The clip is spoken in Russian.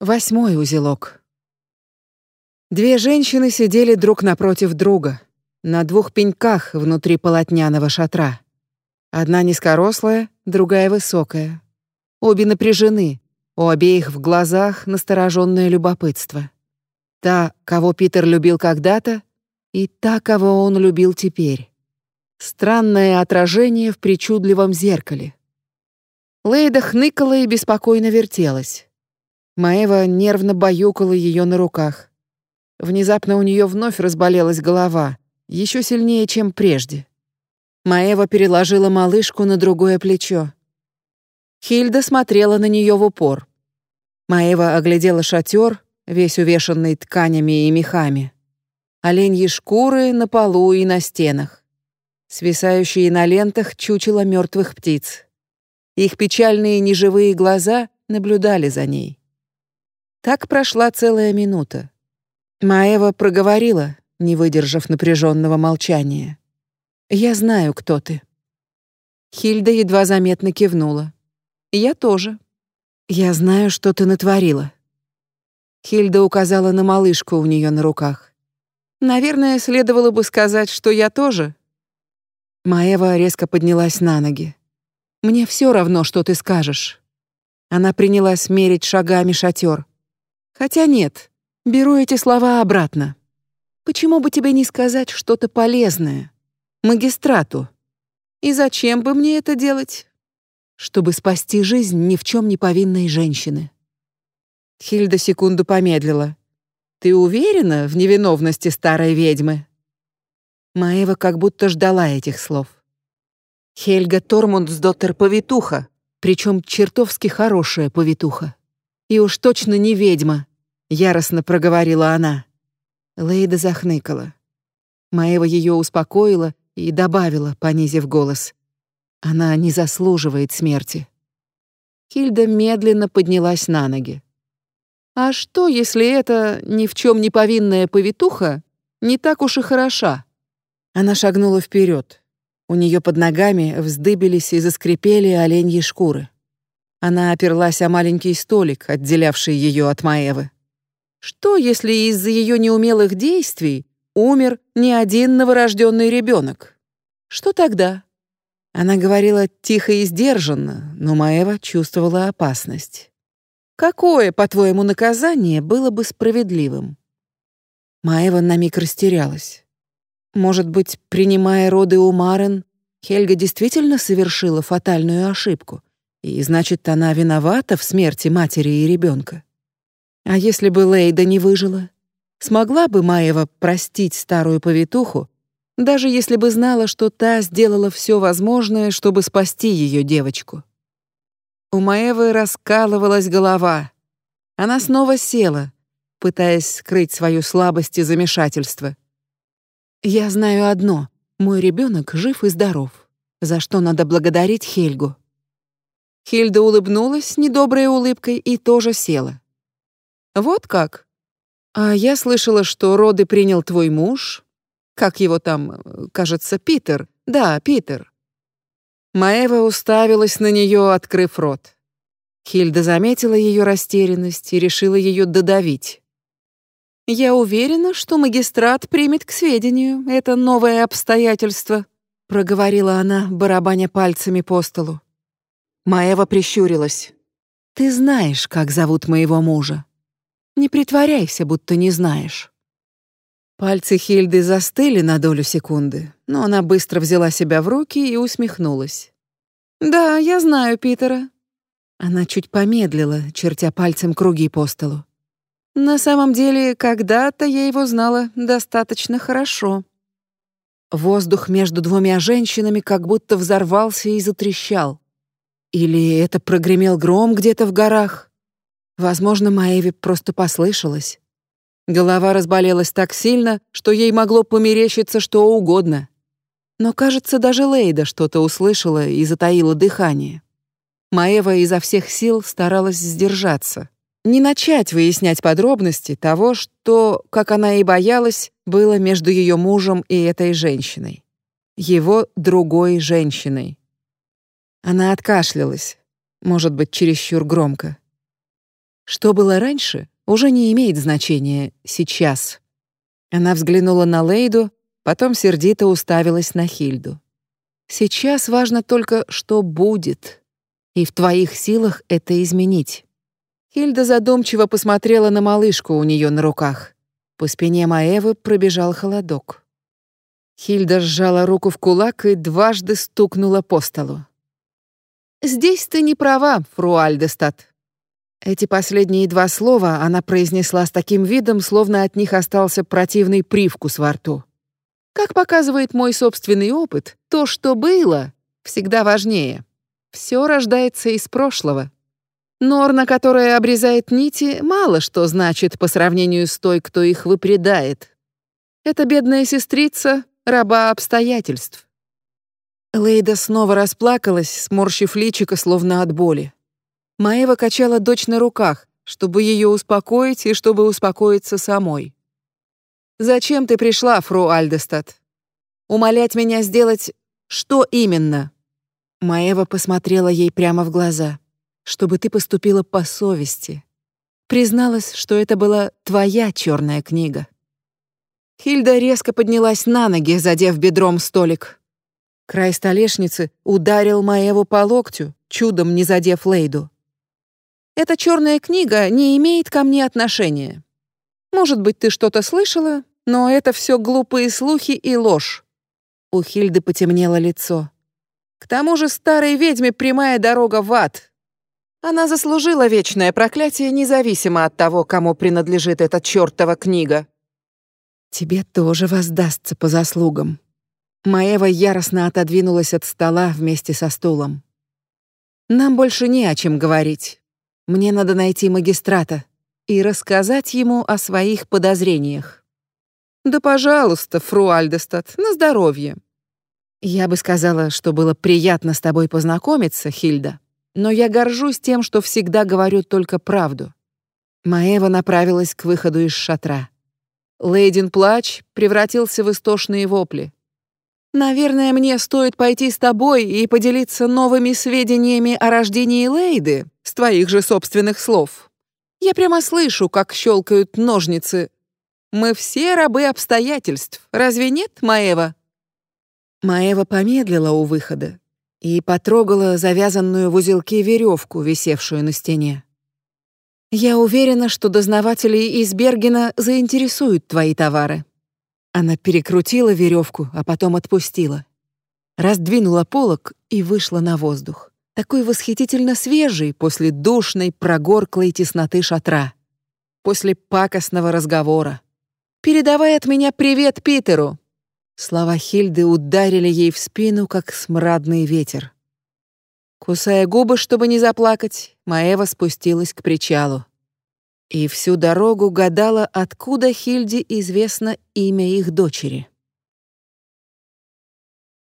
Восьмой узелок. Две женщины сидели друг напротив друга на двух пеньках внутри полотняного шатра. Одна низкорослая, другая высокая. Обе напряжены, у обеих в глазах настороженное любопытство. Та, кого Питер любил когда-то, и та, кого он любил теперь. Странное отражение в причудливом зеркале. Лейда хныкала и беспокойно вертелась. Маева нервно баюкала ее на руках. Внезапно у нее вновь разболелась голова, еще сильнее, чем прежде. Маева переложила малышку на другое плечо. Хильда смотрела на нее в упор. Маева оглядела шатер, весь увешанный тканями и мехами. Оленьи шкуры на полу и на стенах. Свисающие на лентах чучела мертвых птиц. Их печальные неживые глаза наблюдали за ней. Так прошла целая минута. Маева проговорила, не выдержав напряженного молчания. «Я знаю, кто ты». Хильда едва заметно кивнула. «Я тоже. Я знаю, что ты натворила». Хильда указала на малышку у нее на руках. «Наверное, следовало бы сказать, что я тоже». Маева резко поднялась на ноги. «Мне все равно, что ты скажешь». Она принялась мерить шагами шатер. Хотя нет, беру эти слова обратно. Почему бы тебе не сказать что-то полезное? Магистрату. И зачем бы мне это делать? Чтобы спасти жизнь ни в чем не повинной женщины. Хильда секунду помедлила. Ты уверена в невиновности старой ведьмы? Маева как будто ждала этих слов. Хельга Тормундсдоттер повитуха, причем чертовски хорошая повитуха. И уж точно не ведьма, яростно проговорила она. Лейда захныкала. Маева ее успокоила и добавила, понизив голос: "Она не заслуживает смерти". Хильда медленно поднялась на ноги. А что, если это ни в чем не повинная повитуха не так уж и хороша? Она шагнула вперед. У нее под ногами вздыбились и заскрипели оленьи шкуры. Она оперлась о маленький столик, отделявший ее от Маевы. Что, если из-за ее неумелых действий умер не один новорожденный ребенок? Что тогда? Она говорила тихо и сдержанно, но Маева чувствовала опасность. Какое, по-твоему, наказание было бы справедливым? Маева на миг растерялась. Может быть, принимая роды у Марен, Хельга действительно совершила фатальную ошибку, и значит, она виновата в смерти матери и ребенка. А если бы Лейда не выжила? Смогла бы Маева простить старую повитуху, даже если бы знала, что та сделала все возможное, чтобы спасти ее девочку? У Маевы раскалывалась голова. Она снова села, пытаясь скрыть свою слабость и замешательство. «Я знаю одно. Мой ребенок жив и здоров, за что надо благодарить Хельгу. Хильда улыбнулась недоброй улыбкой и тоже села. Вот как? А я слышала, что роды принял твой муж. Как его там, кажется, Питер. Да, Питер. Маева уставилась на нее, открыв рот. Хильда заметила ее растерянность и решила ее додавить. Я уверена, что магистрат примет к сведению это новое обстоятельство, проговорила она, барабаня пальцами по столу. Маева прищурилась. «Ты знаешь, как зовут моего мужа. Не притворяйся, будто не знаешь». Пальцы Хильды застыли на долю секунды, но она быстро взяла себя в руки и усмехнулась. «Да, я знаю Питера». Она чуть помедлила, чертя пальцем круги по столу. «На самом деле, когда-то я его знала достаточно хорошо». Воздух между двумя женщинами как будто взорвался и затрещал. Или это прогремел гром где-то в горах? Возможно, Маэве просто послышалось. Голова разболелась так сильно, что ей могло померещиться что угодно. Но, кажется, даже Лейда что-то услышала и затаила дыхание. Маева изо всех сил старалась сдержаться. Не начать выяснять подробности того, что, как она и боялась, было между ее мужем и этой женщиной. Его другой женщиной. Она откашлялась, может быть, чересчур громко. Что было раньше, уже не имеет значения сейчас. Она взглянула на Лейду, потом сердито уставилась на Хильду. Сейчас важно только, что будет, и в твоих силах это изменить. Хильда задумчиво посмотрела на малышку у нее на руках. По спине Маевы пробежал холодок. Хильда сжала руку в кулак и дважды стукнула по столу. «Здесь ты не права, фру Альдестад». Эти последние два слова она произнесла с таким видом, словно от них остался противный привкус во рту. Как показывает мой собственный опыт, то, что было, всегда важнее. Все рождается из прошлого. Норна, которая обрезает нити, мало что значит по сравнению с той, кто их выпредает. Эта бедная сестрица — раба обстоятельств. Лейда снова расплакалась, сморщив личико, словно от боли. Маева качала дочь на руках, чтобы ее успокоить и чтобы успокоиться самой. «Зачем ты пришла, фру Альдестад? Умолять меня сделать что именно?» Маева посмотрела ей прямо в глаза. «Чтобы ты поступила по совести. Призналась, что это была твоя черная книга». Хильда резко поднялась на ноги, задев бедром столик. Край столешницы ударил Маеву по локтю, чудом не задев Лейду. «Эта черная книга не имеет ко мне отношения. Может быть, ты что-то слышала, но это все глупые слухи и ложь». У Хильды потемнело лицо. «К тому же старой ведьме прямая дорога в ад. Она заслужила вечное проклятие, независимо от того, кому принадлежит эта чертова книга». «Тебе тоже воздастся по заслугам», Маева яростно отодвинулась от стола вместе со стулом. «Нам больше не о чем говорить. Мне надо найти магистрата и рассказать ему о своих подозрениях». «Да, пожалуйста, фру Альдестад, на здоровье». «Я бы сказала, что было приятно с тобой познакомиться, Хильда, но я горжусь тем, что всегда говорю только правду». Маева направилась к выходу из шатра. Лейдин плач превратился в истошные вопли. Наверное, мне стоит пойти с тобой и поделиться новыми сведениями о рождении Лейды, твоих же собственных слов. Я прямо слышу, как щелкают ножницы. Мы все рабы обстоятельств, разве нет, Маева? Маева помедлила у выхода и потрогала завязанную в узелки веревку, висевшую на стене. Я уверена, что дознаватели из Бергена заинтересуют твои товары. Она перекрутила веревку, а потом отпустила. Раздвинула полог и вышла на воздух. Такой восхитительно свежий после душной, прогорклой тесноты шатра. После пакостного разговора. «Передавай от меня привет Питеру!» Слова Хильды ударили ей в спину, как смрадный ветер. Кусая губы, чтобы не заплакать, Маева спустилась к причалу и всю дорогу гадала, откуда Хильде известно имя их дочери.